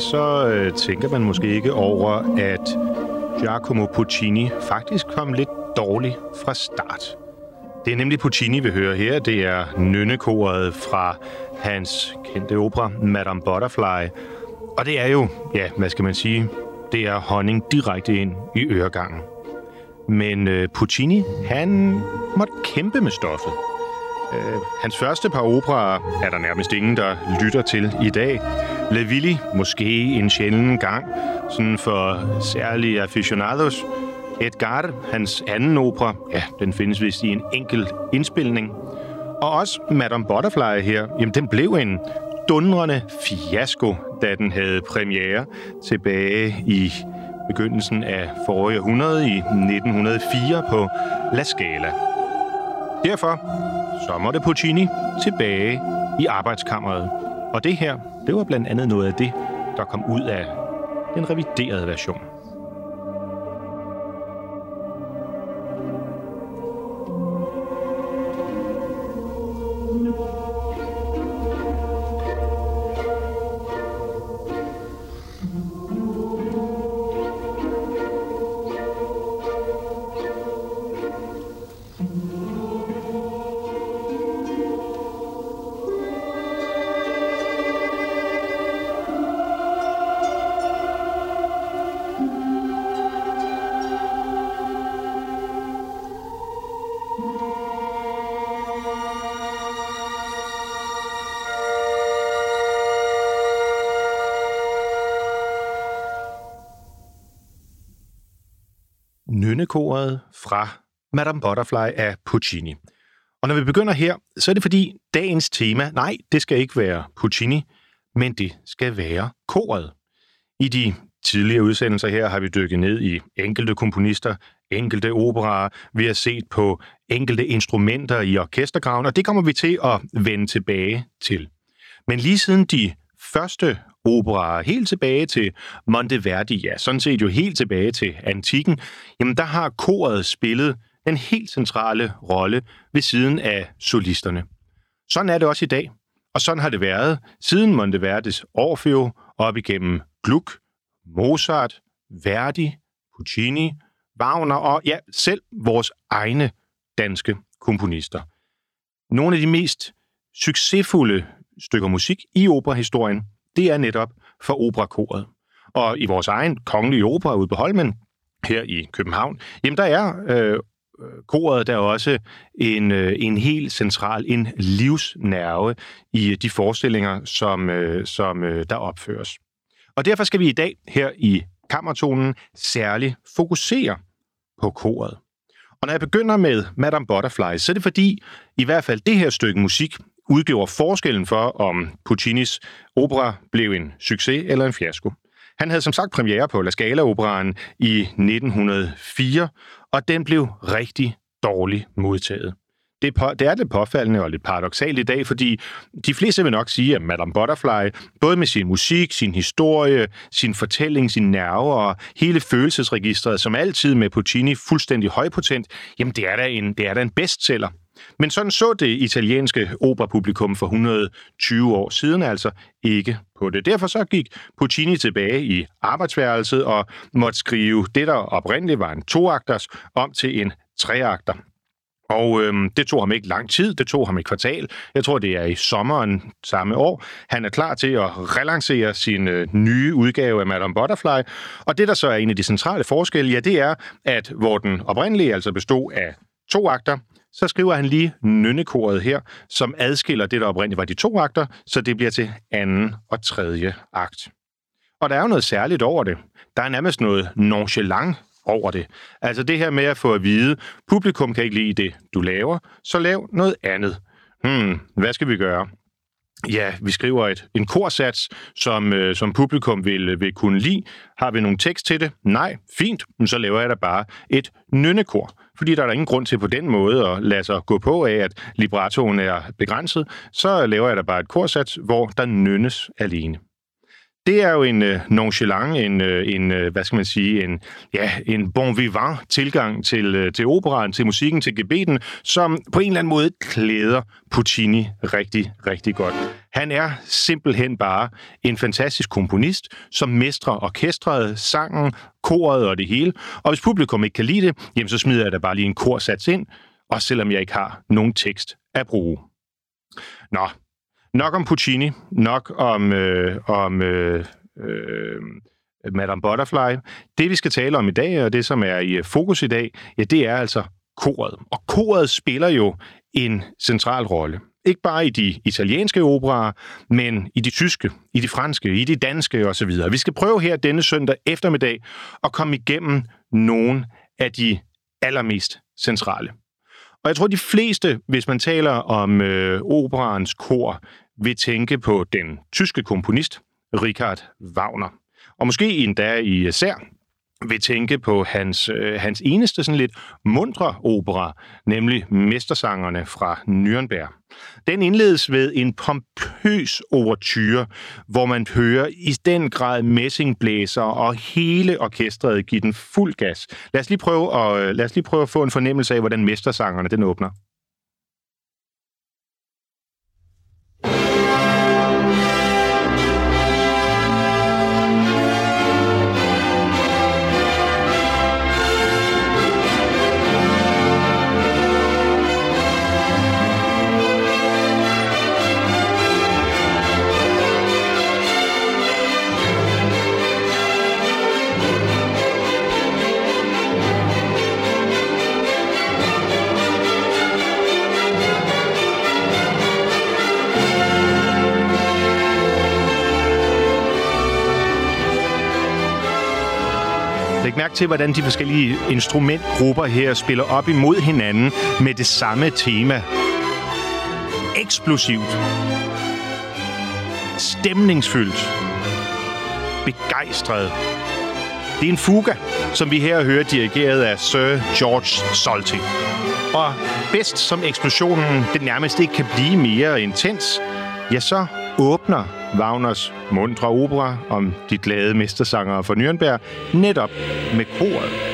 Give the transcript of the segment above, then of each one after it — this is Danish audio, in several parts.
så øh, tænker man måske ikke over, at Giacomo Puccini faktisk kom lidt dårligt fra start. Det er nemlig Puccini, vi hører her. Det er nynnekoret fra hans kendte opera, Madame Butterfly. Og det er jo, ja, hvad skal man sige, det er honning direkte ind i øregangen. Men øh, Puccini, han måtte kæmpe med stoffet. Øh, hans første par operer er der nærmest ingen, der lytter til i dag. Levilli, måske en sjælden gang, sådan for særlige aficionados. Edgar, hans anden opera, ja, den findes vist i en enkelt indspilning. Og også Madame Butterfly her, jamen den blev en dundrende fiasko, da den havde premiere tilbage i begyndelsen af forrige århundrede i 1904 på La Scala. Derfor så måtte Puccini tilbage i arbejdskammeret. Og det her, det var blandt andet noget af det, der kom ud af den reviderede version. Fra Madame Butterfly af Puccini. Og når vi begynder her, så er det fordi dagens tema, nej, det skal ikke være Puccini, men det skal være koret. I de tidligere udsendelser her har vi dykket ned i enkelte komponister, enkelte operaer, vi har set på enkelte instrumenter i orkestergraven, og det kommer vi til at vende tilbage til. Men lige siden de første operaer, helt tilbage til Monteverdi, ja, sådan set jo helt tilbage til antikken, jamen der har koret spillet den helt centrale rolle ved siden af solisterne. Sådan er det også i dag, og sådan har det været siden Monteverdis Orfeo op igennem Gluck, Mozart, Verdi, Puccini, Wagner og ja, selv vores egne danske komponister. Nogle af de mest succesfulde stykker musik i operahistorien, det er netop for operakoret. Og i vores egen kongelige opera ude på Holmen, her i København, jamen der er øh, koret der er også en, øh, en helt central, en livsnerve i øh, de forestillinger, som, øh, som øh, der opføres. Og derfor skal vi i dag her i Kammertonen særligt fokusere på koret. Og når jeg begynder med Madame Butterfly, så er det fordi, i hvert fald det her stykke musik udgjorde forskellen for, om Puccinis opera blev en succes eller en fiasko. Han havde som sagt premiere på La Scala-operaen i 1904, og den blev rigtig dårligt modtaget. Det, på, det er lidt påfaldende og lidt paradoxalt i dag, fordi de fleste vil nok sige, at Madame Butterfly, både med sin musik, sin historie, sin fortælling, sin nerve og hele følelsesregistret, som altid med Puccini fuldstændig højpotent, jamen det er da en, det er da en bestseller. Men sådan så det italienske operapublikum for 120 år siden altså ikke på det. Derfor så gik Puccini tilbage i arbejdsværelset og måtte skrive det, der oprindeligt var en toakters, om til en treakter. Og øhm, det tog ham ikke lang tid, det tog ham et kvartal. Jeg tror, det er i sommeren samme år. Han er klar til at relancere sin øh, nye udgave af Madame Butterfly. Og det, der så er en af de centrale forskelle, ja, det er, at hvor den oprindelige altså bestod af to akter, så skriver han lige nynnekoret her, som adskiller det, der oprindeligt var de to akter, så det bliver til anden og tredje akt. Og der er jo noget særligt over det. Der er nærmest noget nonchalant over det. Altså det her med at få at vide, publikum kan ikke lide det, du laver, så lav noget andet. Hmm, hvad skal vi gøre? Ja, vi skriver et, en korsats, som, øh, som publikum vil, vil kunne lide. Har vi nogle tekst til det? Nej, fint. Så laver jeg da bare et nynnekor fordi der er der ingen grund til på den måde at lade sig gå på af, at librettoen er begrænset, så laver jeg da bare et korsats, hvor der nynnes alene. Det er jo en øh, nonchalant, en, øh, en øh, hvad skal man sige, en, ja, en bon vivant tilgang til, til operaen, til musikken, til gebeten, som på en eller anden måde klæder Puccini rigtig, rigtig godt. Han er simpelthen bare en fantastisk komponist, som mestrer orkestret, sangen, koret og det hele. Og hvis publikum ikke kan lide det, jamen så smider jeg da bare lige en korsats ind, også selvom jeg ikke har nogen tekst at bruge. Nå, nok om Puccini, nok om, øh, om øh, øh, Madame Butterfly. Det, vi skal tale om i dag, og det, som er i øh, fokus i dag, ja, det er altså koret. Og koret spiller jo en central rolle. Ikke bare i de italienske operer, men i de tyske, i de franske, i de danske osv. Vi skal prøve her denne søndag eftermiddag at komme igennem nogle af de allermest centrale. Og jeg tror, de fleste, hvis man taler om øh, operans kor, vil tænke på den tyske komponist Richard Wagner. Og måske endda især vil tænke på hans, øh, hans eneste sådan lidt mundre opera, nemlig Mestersangerne fra Nürnberg. Den indledes ved en pompøs overture, hvor man hører i den grad messingblæser og hele orkestret give den fuld gas. Lad os lige prøve at, øh, lad os lige prøve at få en fornemmelse af, hvordan Mestersangerne den åbner. Læg mærke til, hvordan de forskellige instrumentgrupper her spiller op imod hinanden med det samme tema. Eksplosivt. Stemningsfyldt. Begejstret. Det er en fuga, som vi her hører dirigeret af Sir George Solti. Og bedst som eksplosionen det nærmest ikke kan blive mere intens, ja, så åbner Wagners mundre opera om de glade mestersangere fra Nürnberg netop med koret.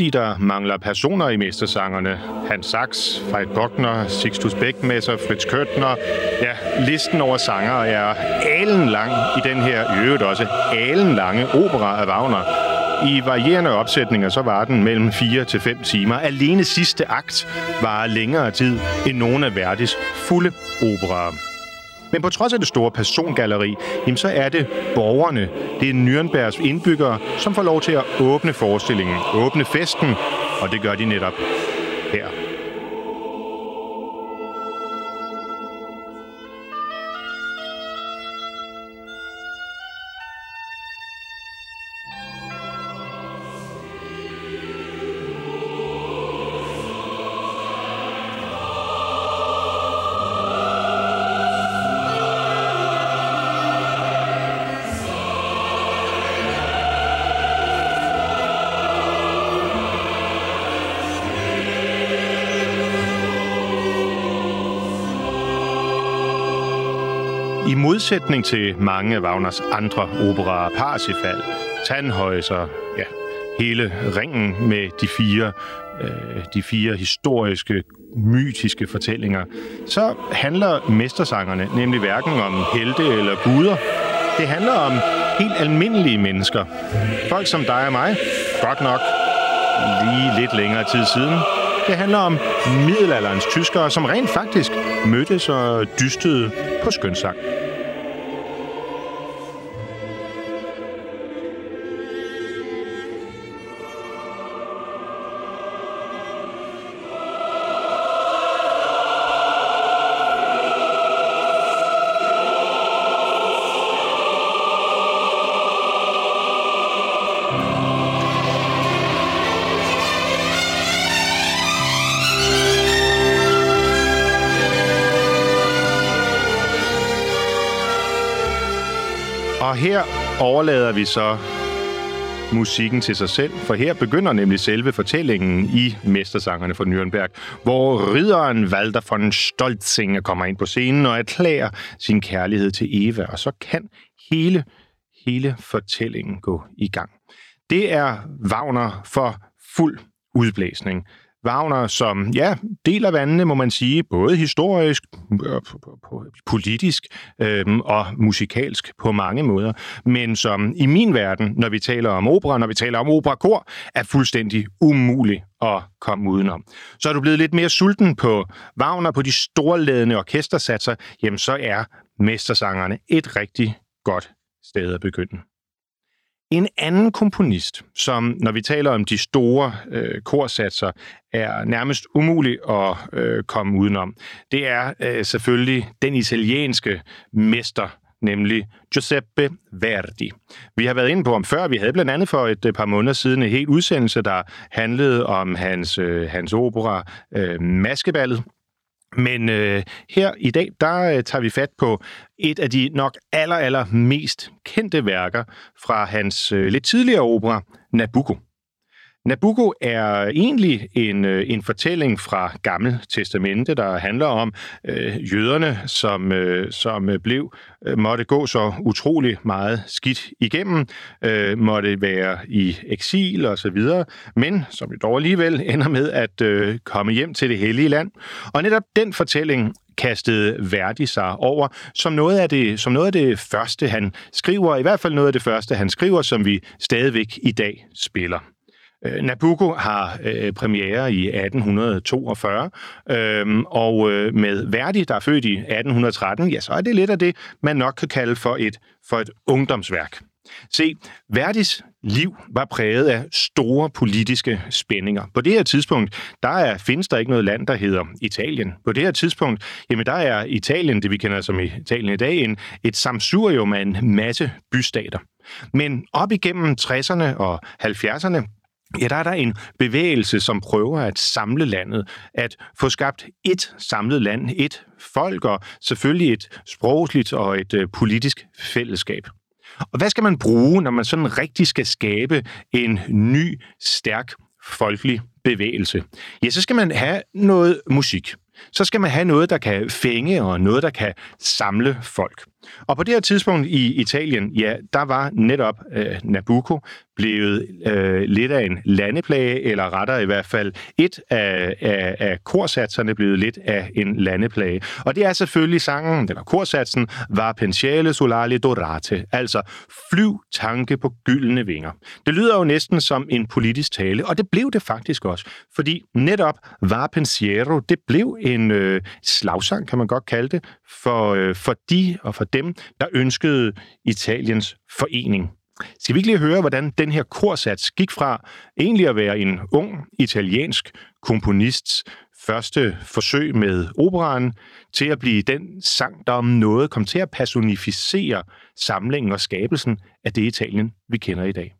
Fordi, der mangler personer i mestersangerne. Hans Sachs, Freit Gockner, Sixtus Beckmesser, Fritz Køttner. Ja, listen over sanger er alen lang i den her, i øvrigt også alen lange opera af Wagner. I varierende opsætninger så var den mellem 4 til 5 timer. Alene sidste akt var længere tid end nogen af Verdis fulde operaer. Men på trods af det store persongalleri, jamen så er det borgerne, det er Nürnbergs indbyggere, som får lov til at åbne forestillingen, åbne festen, og det gør de netop her. Modsætning til mange af Wagners andre operaer, Parsifal, Tannhäuser, ja, hele ringen med de fire, øh, de fire historiske, mytiske fortællinger, så handler mestersangerne nemlig hverken om helte eller guder. Det handler om helt almindelige mennesker. Folk som dig og mig, godt nok lige lidt længere tid siden, det handler om middelalderens tyskere, som rent faktisk mødtes og dystede på skønsang. Her overlader vi så musikken til sig selv, for her begynder nemlig selve fortællingen i Mestersangerne fra Nürnberg, hvor ridderen Walter von Stolzinger kommer ind på scenen og erklærer sin kærlighed til Eva, og så kan hele, hele fortællingen gå i gang. Det er Wagner for fuld udblæsning. Wagner, som ja, deler vandene, må man sige, både historisk, øh, politisk øh, og musikalsk på mange måder, men som i min verden, når vi taler om opera, når vi taler om operakor, er fuldstændig umulig at komme udenom. Så er du blevet lidt mere sulten på Wagner, på de storladende orkestersatser, jamen så er Mestersangerne et rigtig godt sted at begynde. En anden komponist, som når vi taler om de store øh, korsatser, er nærmest umulig at øh, komme udenom, det er øh, selvfølgelig den italienske mester, nemlig Giuseppe Verdi. Vi har været inde på ham før. Vi havde blandt andet for et øh, par måneder siden en helt udsendelse, der handlede om hans, øh, hans opera øh, Maskeballet, men øh, her i dag, der øh, tager vi fat på et af de nok aller, aller mest kendte værker fra hans øh, lidt tidligere opera, Nabucco. Nabucco er egentlig en, øh, en fortælling fra Gammel Testamente, der handler om øh, jøderne, som, øh, som øh, blev øh, måtte gå så utrolig meget skidt igennem, øh, måtte være i eksil og så videre, men som dog alligevel ender med at øh, komme hjem til det hellige land. Og netop den fortælling kastede Verdi sig over som noget, af det, som noget af det første, han skriver, i hvert fald noget af det første, han skriver, som vi stadigvæk i dag spiller. Øh, Nabucco har øh, premiere i 1842, øh, og øh, med Verdi, der er født i 1813, ja, så er det lidt af det, man nok kan kalde for et, for et ungdomsværk. Se, Verdis liv var præget af store politiske spændinger. På det her tidspunkt, der er, findes der ikke noget land, der hedder Italien. På det her tidspunkt, jamen der er Italien, det vi kender som Italien i dag, en, et samsurium af en masse bystater. Men op igennem 60'erne og 70'erne, ja, der er der en bevægelse, som prøver at samle landet, at få skabt et samlet land, et folk og selvfølgelig et sprogligt og et øh, politisk fællesskab. Og hvad skal man bruge, når man sådan rigtig skal skabe en ny, stærk, folkelig bevægelse? Ja, så skal man have noget musik. Så skal man have noget, der kan fænge og noget, der kan samle folk. Og på det her tidspunkt i Italien, ja, der var netop øh, Nabucco blevet øh, lidt af en landeplage, eller rettere i hvert fald et af, af, af korsatserne blevet lidt af en landeplage. Og det er selvfølgelig sangen, eller korsatsen, var Pensiale Solari Dorate, altså flyv tanke på gyldne vinger. Det lyder jo næsten som en politisk tale, og det blev det faktisk også, fordi netop var Pensiero, det blev en øh, slagsang, kan man godt kalde det, for, øh, for de og for dem, der ønskede Italiens forening. Skal vi ikke lige høre, hvordan den her korsats gik fra egentlig at være en ung italiensk komponists første forsøg med operaen, til at blive den sang, der om noget kom til at personificere samlingen og skabelsen af det Italien, vi kender i dag.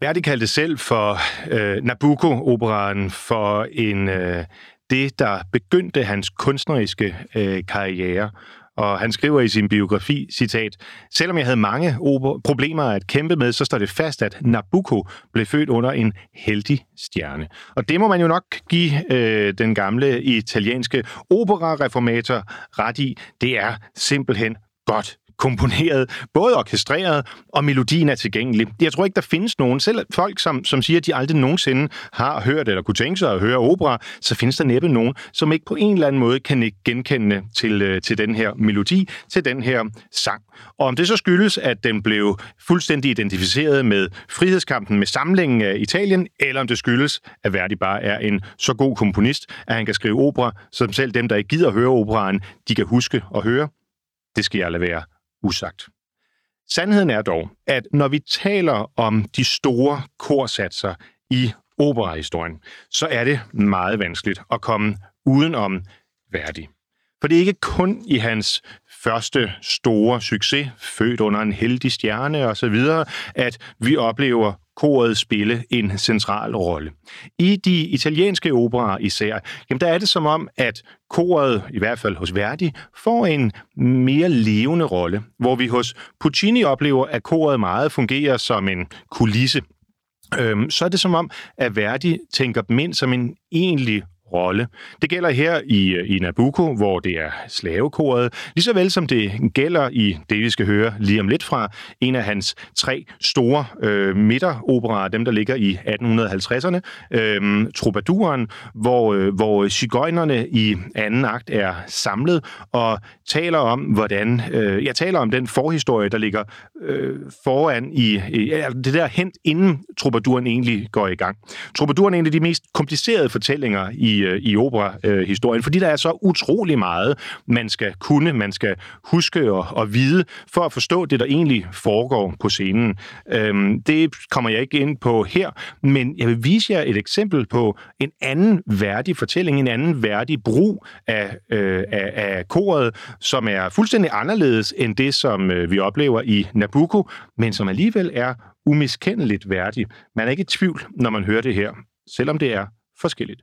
Verdi kaldte selv for øh, Nabucco-operaen for en øh, det, der begyndte hans kunstneriske øh, karriere. Og han skriver i sin biografi, citat, Selvom jeg havde mange problemer at kæmpe med, så står det fast, at Nabucco blev født under en heldig stjerne. Og det må man jo nok give øh, den gamle italienske opera-reformator ret i. Det er simpelthen godt komponeret, både orkestreret og melodien er tilgængelig. Jeg tror ikke, der findes nogen, selv folk, som, som siger, at de aldrig nogensinde har hørt eller kunne tænke sig at høre opera, så findes der næppe nogen, som ikke på en eller anden måde kan genkende til, øh, til den her melodi, til den her sang. Og om det så skyldes, at den blev fuldstændig identificeret med frihedskampen med samlingen af Italien, eller om det skyldes, at Verdi bare er en så god komponist, at han kan skrive opera, som selv dem, der ikke gider høre operaen, de kan huske og høre. Det skal jeg lade være usagt. Sandheden er dog, at når vi taler om de store korsatser i operahistorien, så er det meget vanskeligt at komme udenom Verdi. For det er ikke kun i hans første store succes, født under en heldig stjerne osv., at vi oplever koret spille en central rolle. I de italienske operer især, jamen der er det som om, at koret, i hvert fald hos Verdi, får en mere levende rolle, hvor vi hos Puccini oplever, at koret meget fungerer som en kulisse. Øhm, så er det som om, at Verdi tænker dem ind som en egentlig rolle. Det gælder her i, i Nabucco, hvor det er slavekoret, lige så vel som det gælder i det, vi skal høre lige om lidt fra, en af hans tre store øh, midteroperaer, dem der ligger i 1850'erne, øh, Troubadouren, hvor, øh, hvor cigøjnerne i anden akt er samlet og taler om, hvordan, øh, jeg taler om den forhistorie, der ligger øh, foran i, øh, det der hent, inden Troubadouren egentlig går i gang. Troubadouren er en af de mest komplicerede fortællinger i i, i opera-historien, fordi der er så utrolig meget, man skal kunne, man skal huske og, og vide, for at forstå det, der egentlig foregår på scenen. Øhm, det kommer jeg ikke ind på her, men jeg vil vise jer et eksempel på en anden værdig fortælling, en anden værdig brug af, øh, af, af koret, som er fuldstændig anderledes end det, som øh, vi oplever i Nabucco, men som alligevel er umiskendeligt værdig. Man er ikke i tvivl, når man hører det her, selvom det er forskelligt.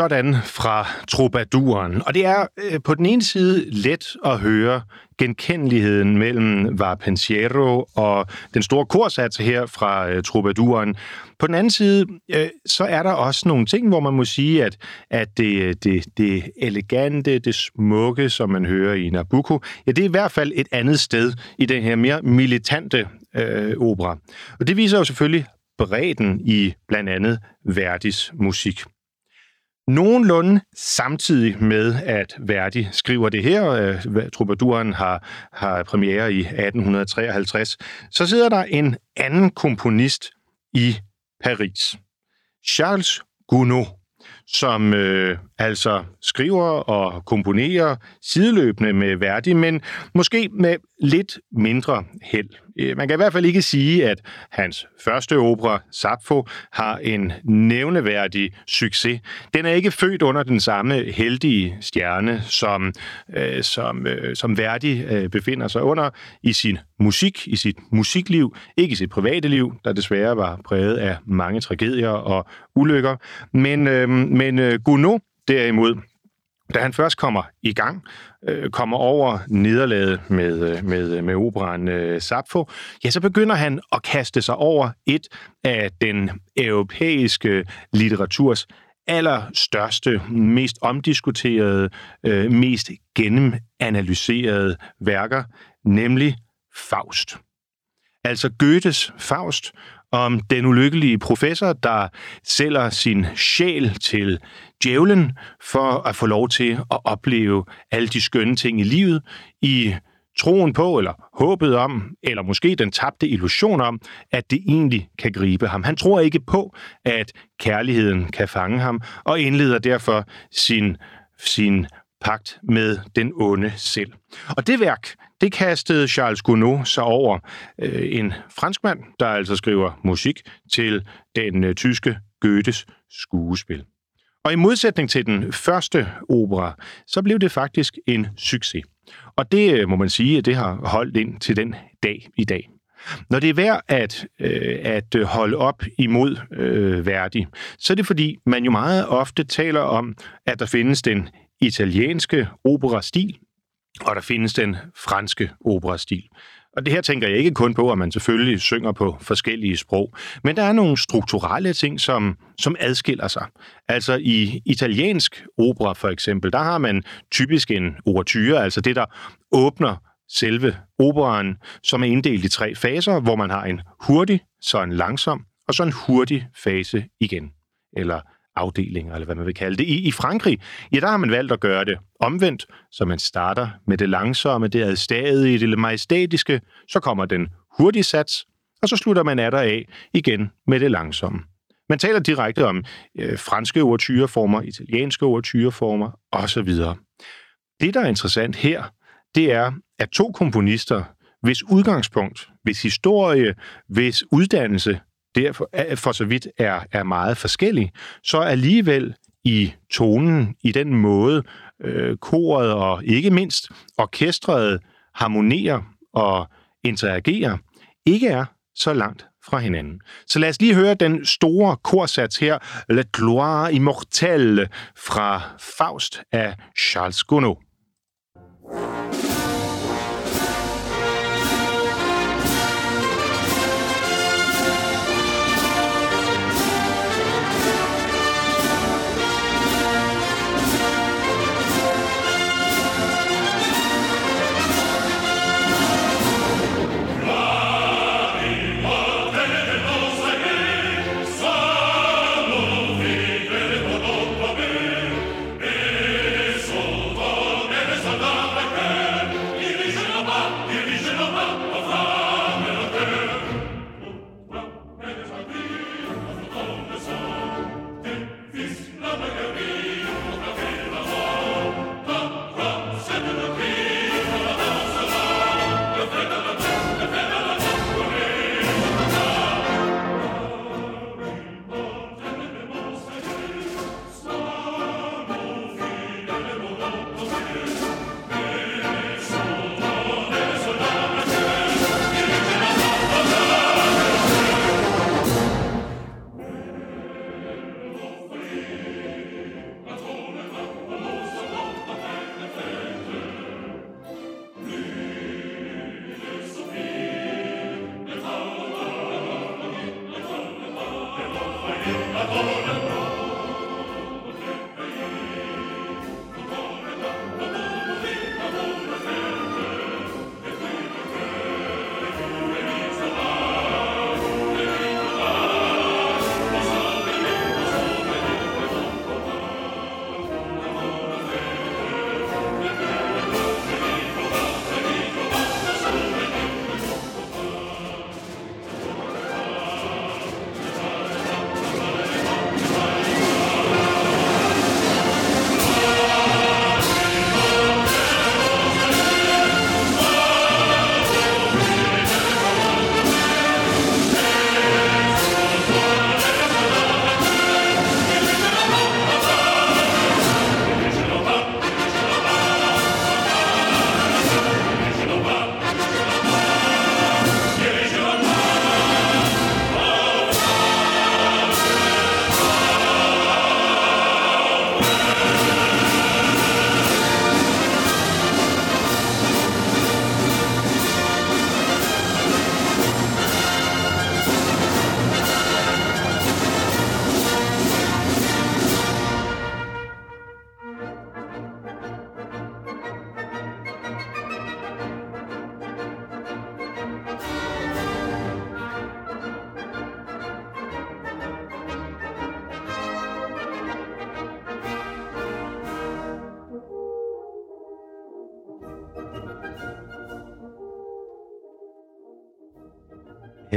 sådan fra troubadouren. Og det er øh, på den ene side let at høre genkendeligheden mellem Var Pensiero og den store korsats her fra øh, troubadouren. På den anden side, øh, så er der også nogle ting, hvor man må sige, at, at det, øh, det, det elegante, det smukke, som man hører i Nabucco, ja, det er i hvert fald et andet sted i den her mere militante øh, opera. Og det viser jo selvfølgelig bredden i blandt andet Verdis musik. Nogenlunde samtidig med, at Verdi skriver det her, øh, Troubadouren har, har premiere i 1853, så sidder der en anden komponist i Paris. Charles Gounod som øh, altså skriver og komponerer sideløbende med Verdi, men måske med lidt mindre held. Øh, man kan i hvert fald ikke sige, at hans første opera, Sappho, har en nævneværdig succes. Den er ikke født under den samme heldige stjerne, som, øh, som, øh, som Verdi øh, befinder sig under i sin musik, i sit musikliv, ikke i sit private liv, der desværre var præget af mange tragedier og ulykker. Men, øh, men øh, Gounod derimod, da han først kommer i gang, øh, kommer over nederlaget med, øh, med, øh, med operan øh, Sappho, ja, så begynder han at kaste sig over et af den europæiske litteraturs allerstørste, mest omdiskuterede, øh, mest gennemanalyserede værker, nemlig Faust. Altså Goethes Faust om den ulykkelige professor, der sælger sin sjæl til djævlen for at få lov til at opleve alle de skønne ting i livet i troen på, eller håbet om, eller måske den tabte illusion om, at det egentlig kan gribe ham. Han tror ikke på, at kærligheden kan fange ham, og indleder derfor sin, sin pagt med den onde selv. Og det værk, det kastede Charles Gounod sig over øh, en franskmand, der altså skriver musik til den øh, tyske Goethes skuespil. Og i modsætning til den første opera, så blev det faktisk en succes. Og det øh, må man sige, at det har holdt ind til den dag i dag. Når det er værd at, øh, at holde op imod øh, Verdi, så er det fordi, man jo meget ofte taler om, at der findes den italienske operastil, og der findes den franske operastil. Og det her tænker jeg ikke kun på, at man selvfølgelig synger på forskellige sprog, men der er nogle strukturelle ting, som, som adskiller sig. Altså i italiensk opera for eksempel, der har man typisk en ouverture, altså det, der åbner selve operaen, som er inddelt i tre faser, hvor man har en hurtig, så en langsom, og så en hurtig fase igen. Eller afdelinger, eller hvad man vil kalde det. I, I Frankrig, ja, der har man valgt at gøre det omvendt, så man starter med det langsomme, det adstadige, det majestætiske, så kommer den hurtige sats, og så slutter man af af igen med det langsomme. Man taler direkte om øh, franske overtyreformer, italienske overtyreformer osv. Det, der er interessant her, det er, at to komponister, hvis udgangspunkt, hvis historie, hvis uddannelse derfor for så vidt er, er meget forskellig, så alligevel i tonen, i den måde, øh, koret og ikke mindst orkestret harmonerer og interagerer, ikke er så langt fra hinanden. Så lad os lige høre den store korsats her, La gloire immortelle fra Faust af Charles Gounod.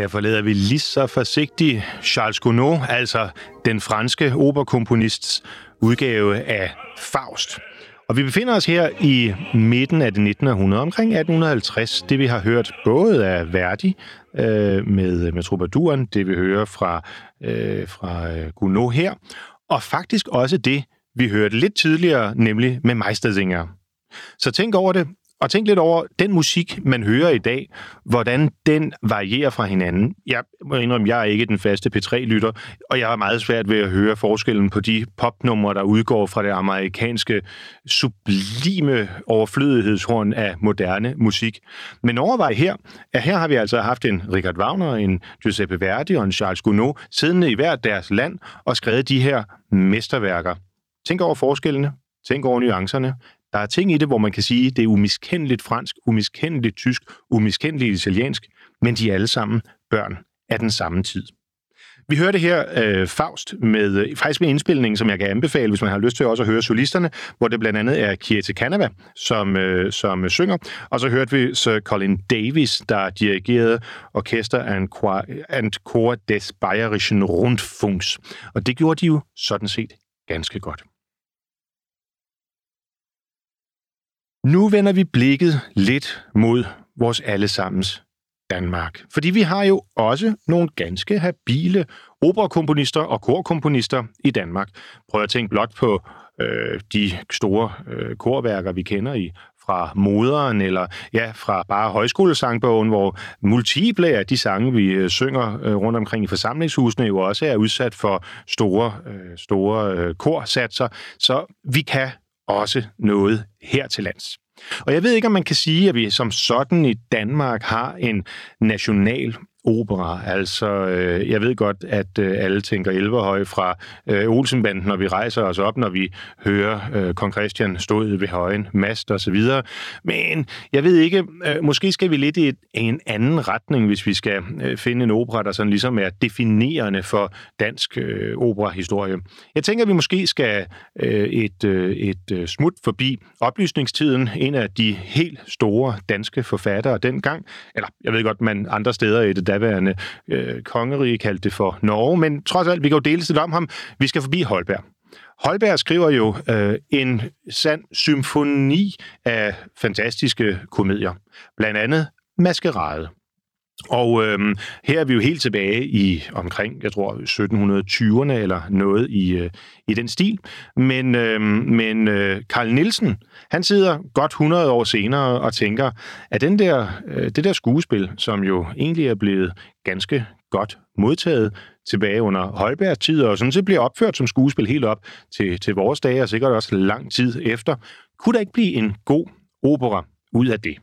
Her forlader vi lige så forsigtigt Charles Gounod, altså den franske operkomponists udgave af Faust. Og vi befinder os her i midten af det 19. århundrede, omkring 1850. Det vi har hørt både af Verdi øh, med, med Troubadouren, det vi hører fra, øh, fra øh, Gounod her, og faktisk også det, vi hørte lidt tidligere, nemlig med Meistersinger. Så tænk over det. Og tænk lidt over den musik, man hører i dag, hvordan den varierer fra hinanden. Jeg må indrømme, jeg er ikke den faste P3-lytter, og jeg har meget svært ved at høre forskellen på de popnumre, der udgår fra det amerikanske sublime overflødighedshorn af moderne musik. Men overvej her, at her har vi altså haft en Richard Wagner, en Giuseppe Verdi og en Charles Gounod siddende i hver deres land og skrevet de her mesterværker. Tænk over forskellene. Tænk over nuancerne. Der er ting i det, hvor man kan sige, det er umiskendeligt fransk, umiskendeligt tysk, umiskendeligt italiensk, men de er alle sammen børn af den samme tid. Vi hørte her øh, Faust med øh, faktisk med indspilningen, som jeg kan anbefale, hvis man har lyst til også at høre solisterne, hvor det blandt andet er Kiete Canava, som, øh, som øh, synger. Og så hørte vi Sir Colin Davis, der dirigerede Orkester and and Chor des Bayerischen Rundfunks. Og det gjorde de jo sådan set ganske godt. Nu vender vi blikket lidt mod vores allesammens Danmark. Fordi vi har jo også nogle ganske habile operakomponister og korkomponister i Danmark. Prøv at tænke blot på øh, de store øh, korværker, vi kender i fra moderen, eller ja, fra bare højskolesangbogen, hvor multiple af de sange, vi øh, synger øh, rundt omkring i forsamlingshusene, jo også er udsat for store, øh, store korsatser. Så vi kan også noget her til lands. Og jeg ved ikke, om man kan sige, at vi som sådan i Danmark har en national opera. Altså, øh, jeg ved godt, at øh, alle tænker Elverhøj fra øh, Olsenbanden, når vi rejser os op, når vi hører øh, kong Christian stod ved højen, mast og så videre. Men jeg ved ikke, øh, måske skal vi lidt i et, en anden retning, hvis vi skal øh, finde en opera, der sådan ligesom er definerende for dansk øh, operahistorie. Jeg tænker, at vi måske skal øh, et, øh, et øh, smut forbi oplysningstiden. En af de helt store danske forfattere dengang, eller jeg ved godt, man andre steder i det daværende øh, kongerige kaldte det for Norge, men trods alt, vi kan jo dele lidt om ham. Vi skal forbi Holberg. Holberg skriver jo øh, en sand symfoni af fantastiske komedier. Blandt andet Maskerade. Og øhm, her er vi jo helt tilbage i omkring, jeg tror, 1720'erne eller noget i, øh, i den stil. Men, øhm, men øh, Carl Nielsen, han sidder godt 100 år senere og tænker, at den der, øh, det der skuespil, som jo egentlig er blevet ganske godt modtaget tilbage under Højbergs tid, og sådan set bliver opført som skuespil helt op til, til vores dage, og sikkert også lang tid efter, kunne der ikke blive en god opera ud af det?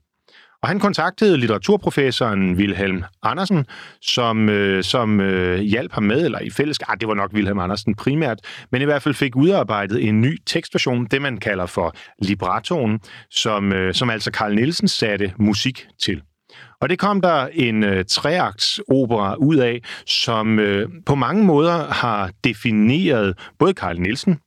Og han kontaktede litteraturprofessoren Wilhelm Andersen, som, øh, som øh, hjalp ham med, eller i fællesskab, ah, det var nok Wilhelm Andersen primært, men i hvert fald fik udarbejdet en ny tekstversion, det man kalder for librettoen, som, øh, som altså Carl Nielsen satte musik til. Og det kom der en øh, treakts opera ud af, som øh, på mange måder har defineret både Carl Nielsen,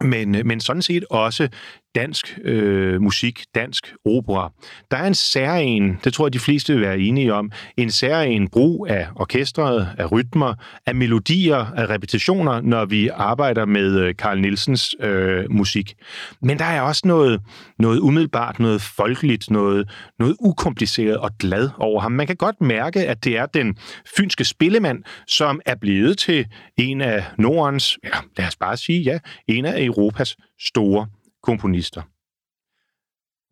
men, øh, men sådan set også dansk øh, musik, dansk opera. Der er en særlig, det tror jeg de fleste vil være enige om, en særlig brug af orkestret, af rytmer, af melodier, af repetitioner, når vi arbejder med øh, Carl Nielsens øh, musik. Men der er også noget, noget umiddelbart, noget folkeligt, noget, noget ukompliceret og glad over ham. Man kan godt mærke, at det er den fynske spillemand, som er blevet til en af Nordens, ja, lad os bare sige ja, en af Europas store komponister.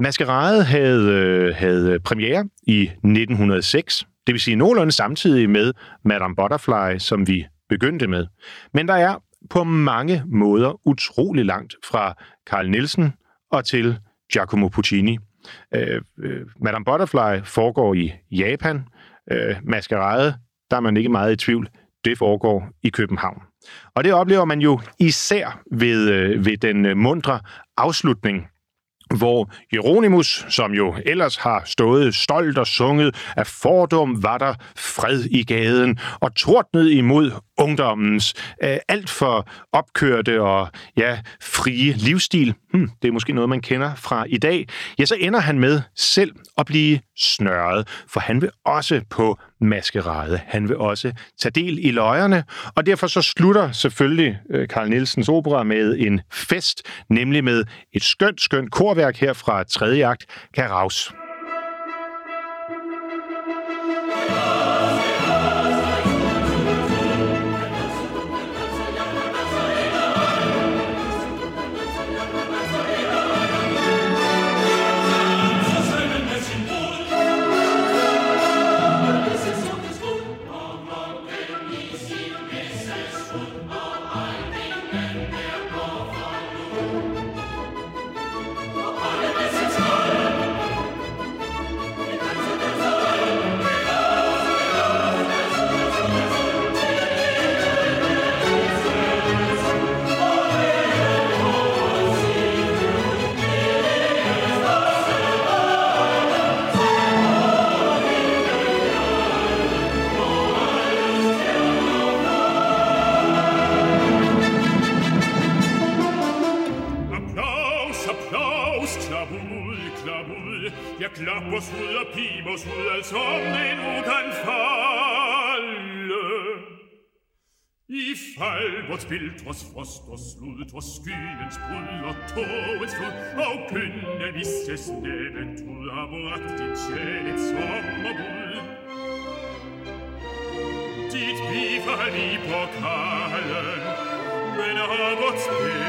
Maskerade havde, øh, havde premiere i 1906, det vil sige nogenlunde samtidig med Madame Butterfly, som vi begyndte med. Men der er på mange måder utrolig langt fra Carl Nielsen og til Giacomo Puccini. Øh, øh, Madame Butterfly foregår i Japan. Øh, Maskerade, der er man ikke meget i tvivl, det foregår i København. Og det oplever man jo især ved, øh, ved den øh, mundre afslutning hvor Jeronimus, som jo ellers har stået stolt og sunget, at fordum var der fred i gaden, og tordnet imod ungdommens øh, alt for opkørte og ja, frie livsstil, hmm, det er måske noget, man kender fra i dag, ja, så ender han med selv at blive snørret, for han vil også på maskerade. Han vil også tage del i løjerne, og derfor så slutter selvfølgelig øh, Karl Nielsens opera med en fest, nemlig med et skønt, skønt korværk her fra tredje akt, Karaus. Jeg klapper skud og piber skud, alt som det nu kan falde. I fald, vort spil, trods frost og slud, trods skyens brud og tågens flod, og kønne visses næve tud har bragt din sjæl et sommerbud. Dit bifald i pokalen, men har vort spil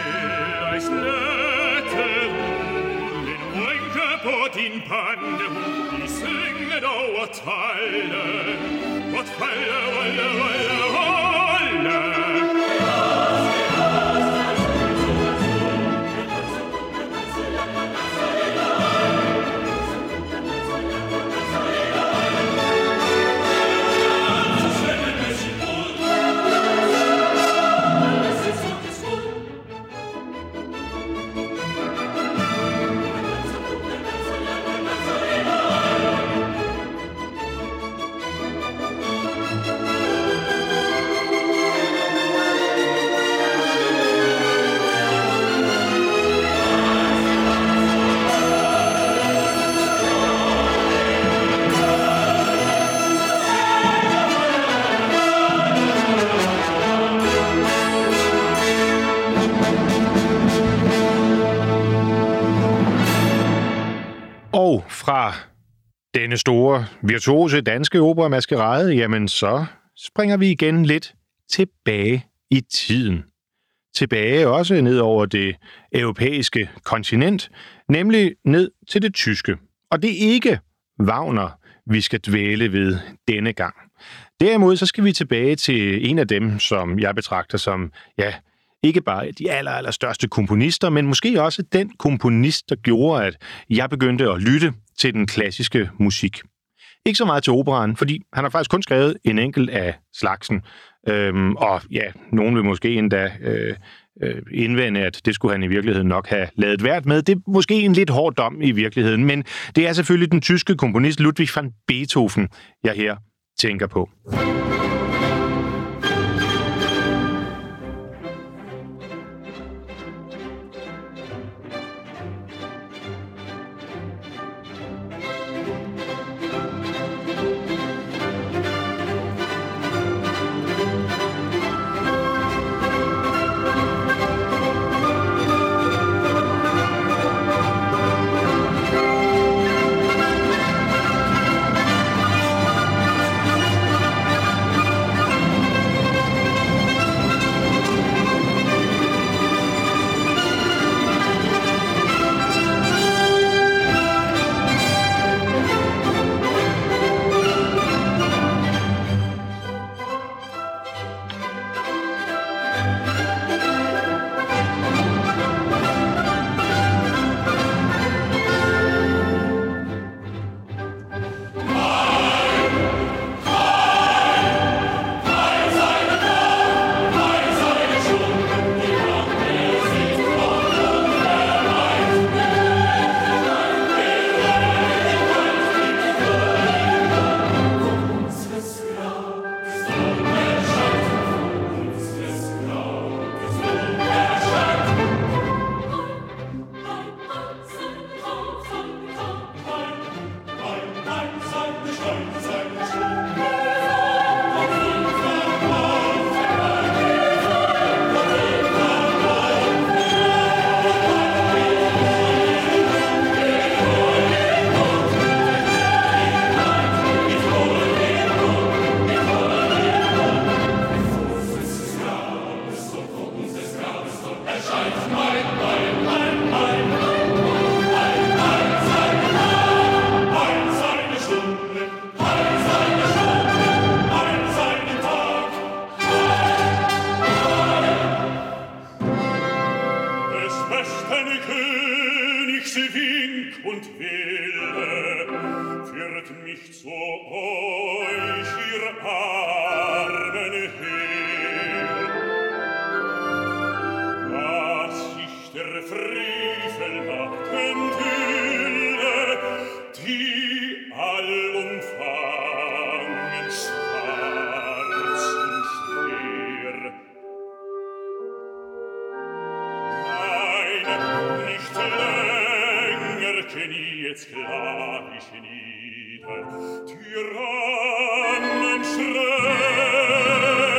ej slette rynke in din die singen synget over tallen, vort falde, rolle, rolle, fra denne store virtuose danske opera Maskerade, jamen så springer vi igen lidt tilbage i tiden. Tilbage også ned over det europæiske kontinent, nemlig ned til det tyske. Og det er ikke Wagner, vi skal dvæle ved denne gang. Derimod så skal vi tilbage til en af dem, som jeg betragter som, ja, ikke bare de aller, aller største komponister, men måske også den komponist, der gjorde, at jeg begyndte at lytte til den klassiske musik. Ikke så meget til operan, fordi han har faktisk kun skrevet en enkelt af slagsen. Øhm, og ja, nogen vil måske endda øh, øh, indvende, at det skulle han i virkeligheden nok have lavet værd med. Det er måske en lidt hård dom i virkeligheden, men det er selvfølgelig den tyske komponist Ludwig van Beethoven, jeg her tænker på. Herrscheni et sklavische nieder, Tyrannen schreien,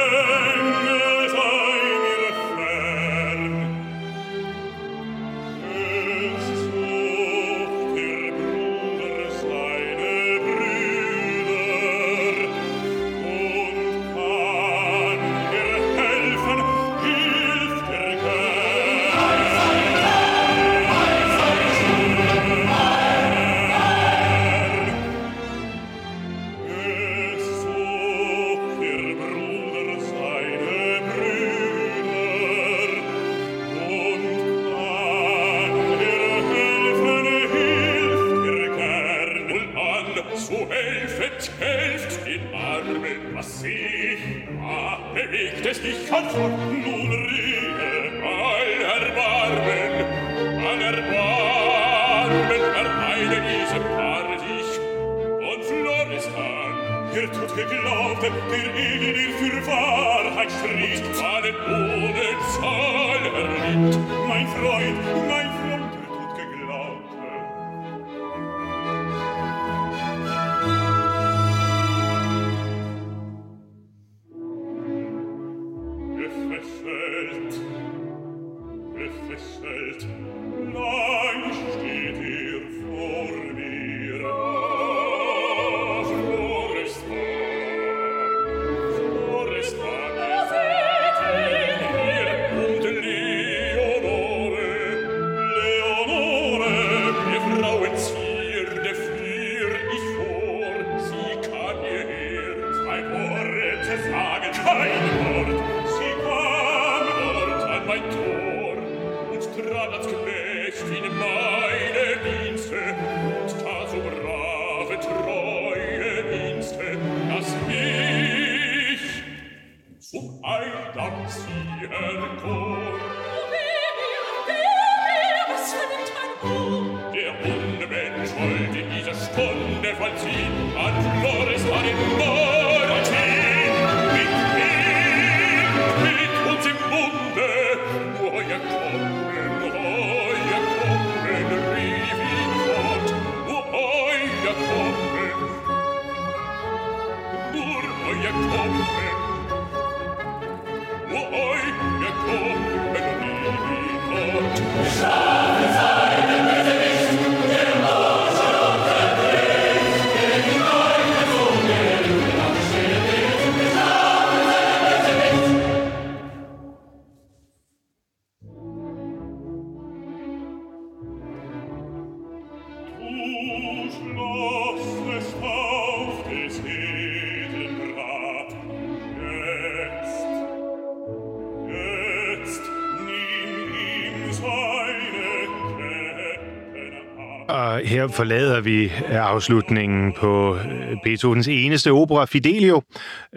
her forlader vi øh, afslutningen på øh, Beethovens eneste opera, Fidelio.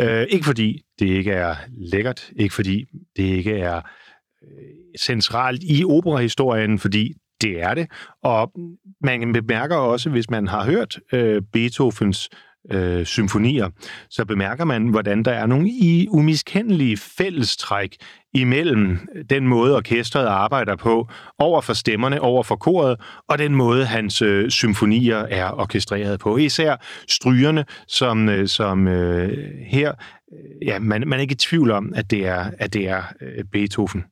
Øh, ikke fordi det ikke er lækkert, ikke fordi det ikke er centralt i operahistorien, fordi det er det. Og man bemærker også, hvis man har hørt Beethovens øh, symfonier, så bemærker man, hvordan der er nogle i umiskendelige fællestræk imellem den måde, orkestret arbejder på, over for stemmerne, over for koret, og den måde, hans øh, symfonier er orkestreret på. Især strygerne, som, øh, som øh, her, øh, ja, man, man er ikke i tvivl om, at det er, at det er øh, Beethoven.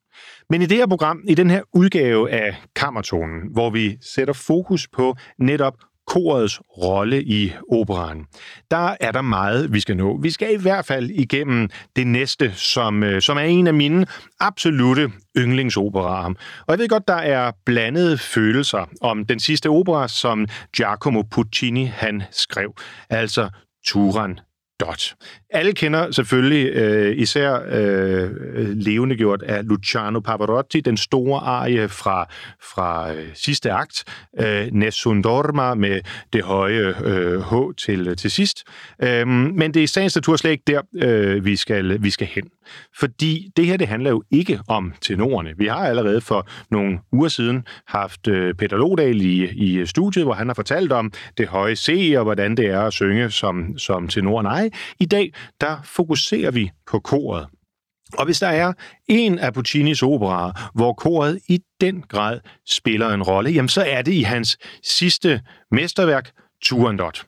Men i det her program, i den her udgave af Kammertonen, hvor vi sætter fokus på netop korets rolle i operan. Der er der meget, vi skal nå. Vi skal i hvert fald igennem det næste, som, øh, som er en af mine absolute yndlingsoperaer. Og jeg ved godt, der er blandede følelser om den sidste opera, som Giacomo Puccini han skrev, altså Turan Dot. Alle kender selvfølgelig øh, især øh, levende gjort af Luciano Pavarotti, den store arie fra, fra øh, sidste akt, øh, Nessun Dorma med det høje øh, H til, til sidst. Øh, men det er i sagens natur slet ikke der, øh, vi, skal, vi skal hen. Fordi det her, det handler jo ikke om tenorerne. Vi har allerede for nogle uger siden haft øh, Peter Lodal i, i studiet, hvor han har fortalt om det høje C, og hvordan det er at synge som, som tenor. Nej, i dag, der fokuserer vi på koret. Og hvis der er en af Puccinis operaer, hvor koret i den grad spiller en rolle, jamen så er det i hans sidste mesterværk, Turandot.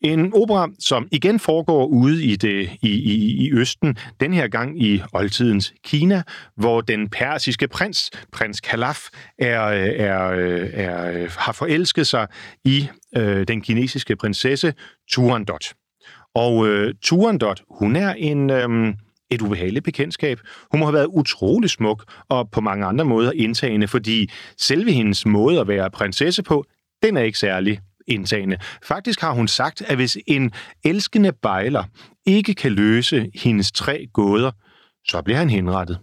En opera, som igen foregår ude i, det, i, i, i Østen, den her gang i oldtidens Kina, hvor den persiske prins, prins Kalaf, er, er, er, har forelsket sig i øh, den kinesiske prinsesse Turandot. Og øh, Turandot, hun er en... Øh, et ubehageligt bekendtskab. Hun må have været utrolig smuk og på mange andre måder indtagende, fordi selve hendes måde at være prinsesse på, den er ikke særlig indtagende. Faktisk har hun sagt, at hvis en elskende bejler ikke kan løse hendes tre gåder, så bliver han henrettet.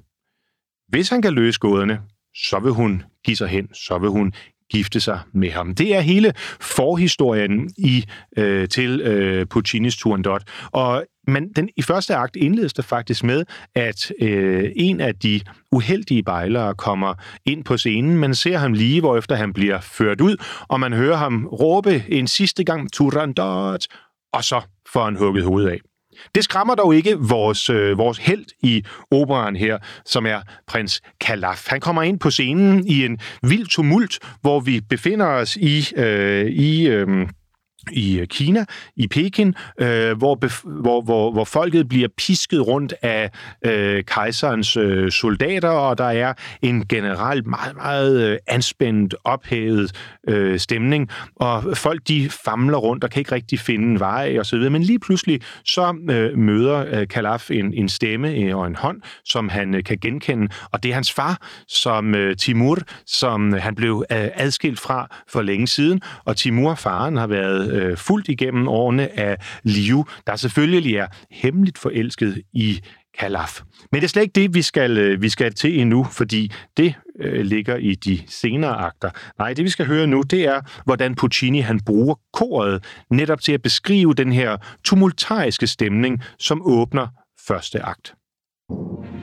Hvis han kan løse gåderne, så vil hun give sig hen, så vil hun gifte sig med ham. Det er hele forhistorien i øh, til øh, Puccinis Turandot. Og men den, i første akt indledes der faktisk med, at øh, en af de uheldige bejlere kommer ind på scenen. Man ser ham lige, hvor efter han bliver ført ud, og man hører ham råbe en sidste gang, Turandot, og så får han hugget hovedet af. Det skræmmer dog ikke vores, øh, vores held i operan her, som er prins Kalaf. Han kommer ind på scenen i en vild tumult, hvor vi befinder os i, øh, i øh, i øh, Kina, i Peking, øh, hvor, hvor, hvor, hvor folket bliver pisket rundt af øh, kejserens øh, soldater, og der er en generelt meget, meget øh, anspændt, ophævet øh, stemning, og folk de famler rundt og kan ikke rigtig finde en vej og så. Men lige pludselig så øh, møder øh, Kalaf en, en stemme øh, og en hånd, som han øh, kan genkende, og det er hans far, som øh, Timur, som han blev øh, adskilt fra for længe siden, og Timur, faren, har været øh, fuldt igennem årene af Liu, der selvfølgelig er hemmeligt forelsket i Kalaf. Men det er slet ikke det, vi skal, øh, vi skal til endnu, fordi det øh, ligger i de senere akter. Nej, det vi skal høre nu, det er, hvordan Puccini han bruger koret netop til at beskrive den her tumultariske stemning, som åbner første akt. Her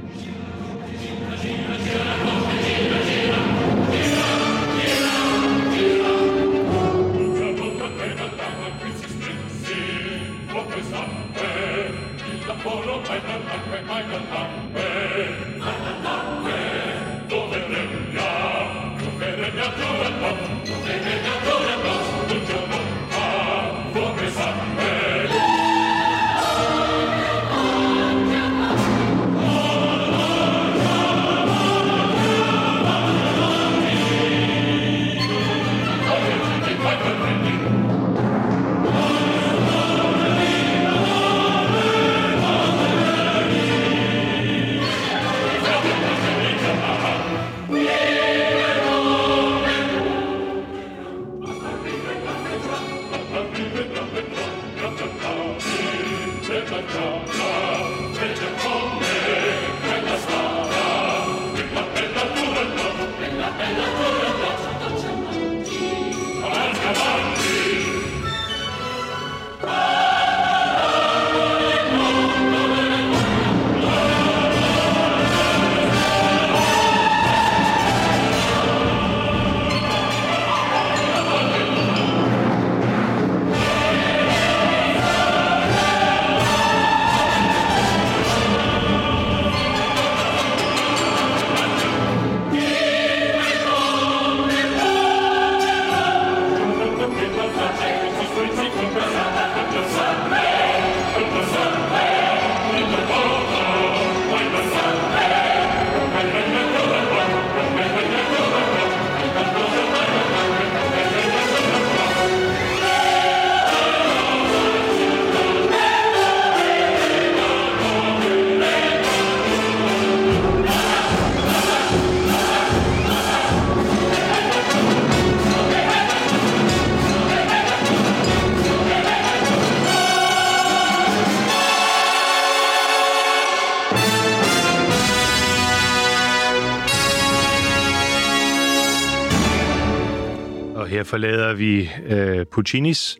forlader vi øh, Puccinis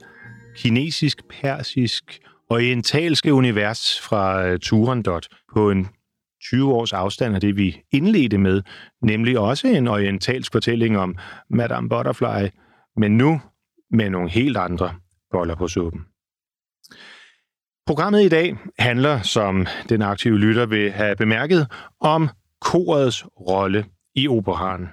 kinesisk, persisk, orientalske univers fra øh, Turandot på en 20 års afstand af det, vi indledte med, nemlig også en orientalsk fortælling om Madame Butterfly, men nu med nogle helt andre boller på suppen. Programmet i dag handler, som den aktive lytter vil have bemærket, om korets rolle i operaen.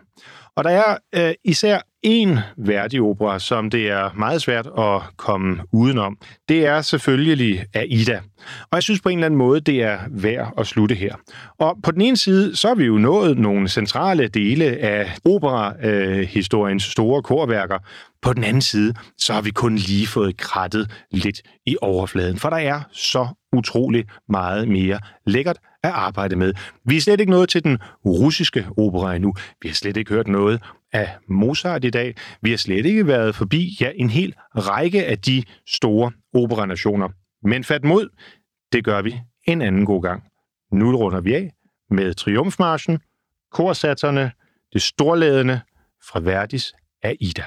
Og der er øh, især en værdig opera, som det er meget svært at komme udenom. Det er selvfølgelig Aida. Og jeg synes på en eller anden måde, det er værd at slutte her. Og på den ene side, så har vi jo nået nogle centrale dele af operahistoriens øh, store korværker. På den anden side, så har vi kun lige fået krattet lidt i overfladen, for der er så utrolig meget mere lækkert at arbejde med. Vi er slet ikke nået til den russiske opera endnu. Vi har slet ikke hørt noget af Mozart i dag. Vi har slet ikke været forbi ja, en hel række af de store operanationer. Men fat mod, det gør vi en anden god gang. Nu runder vi af med Triumfmarschen, korsatserne, det storladende fra Verdis Aida.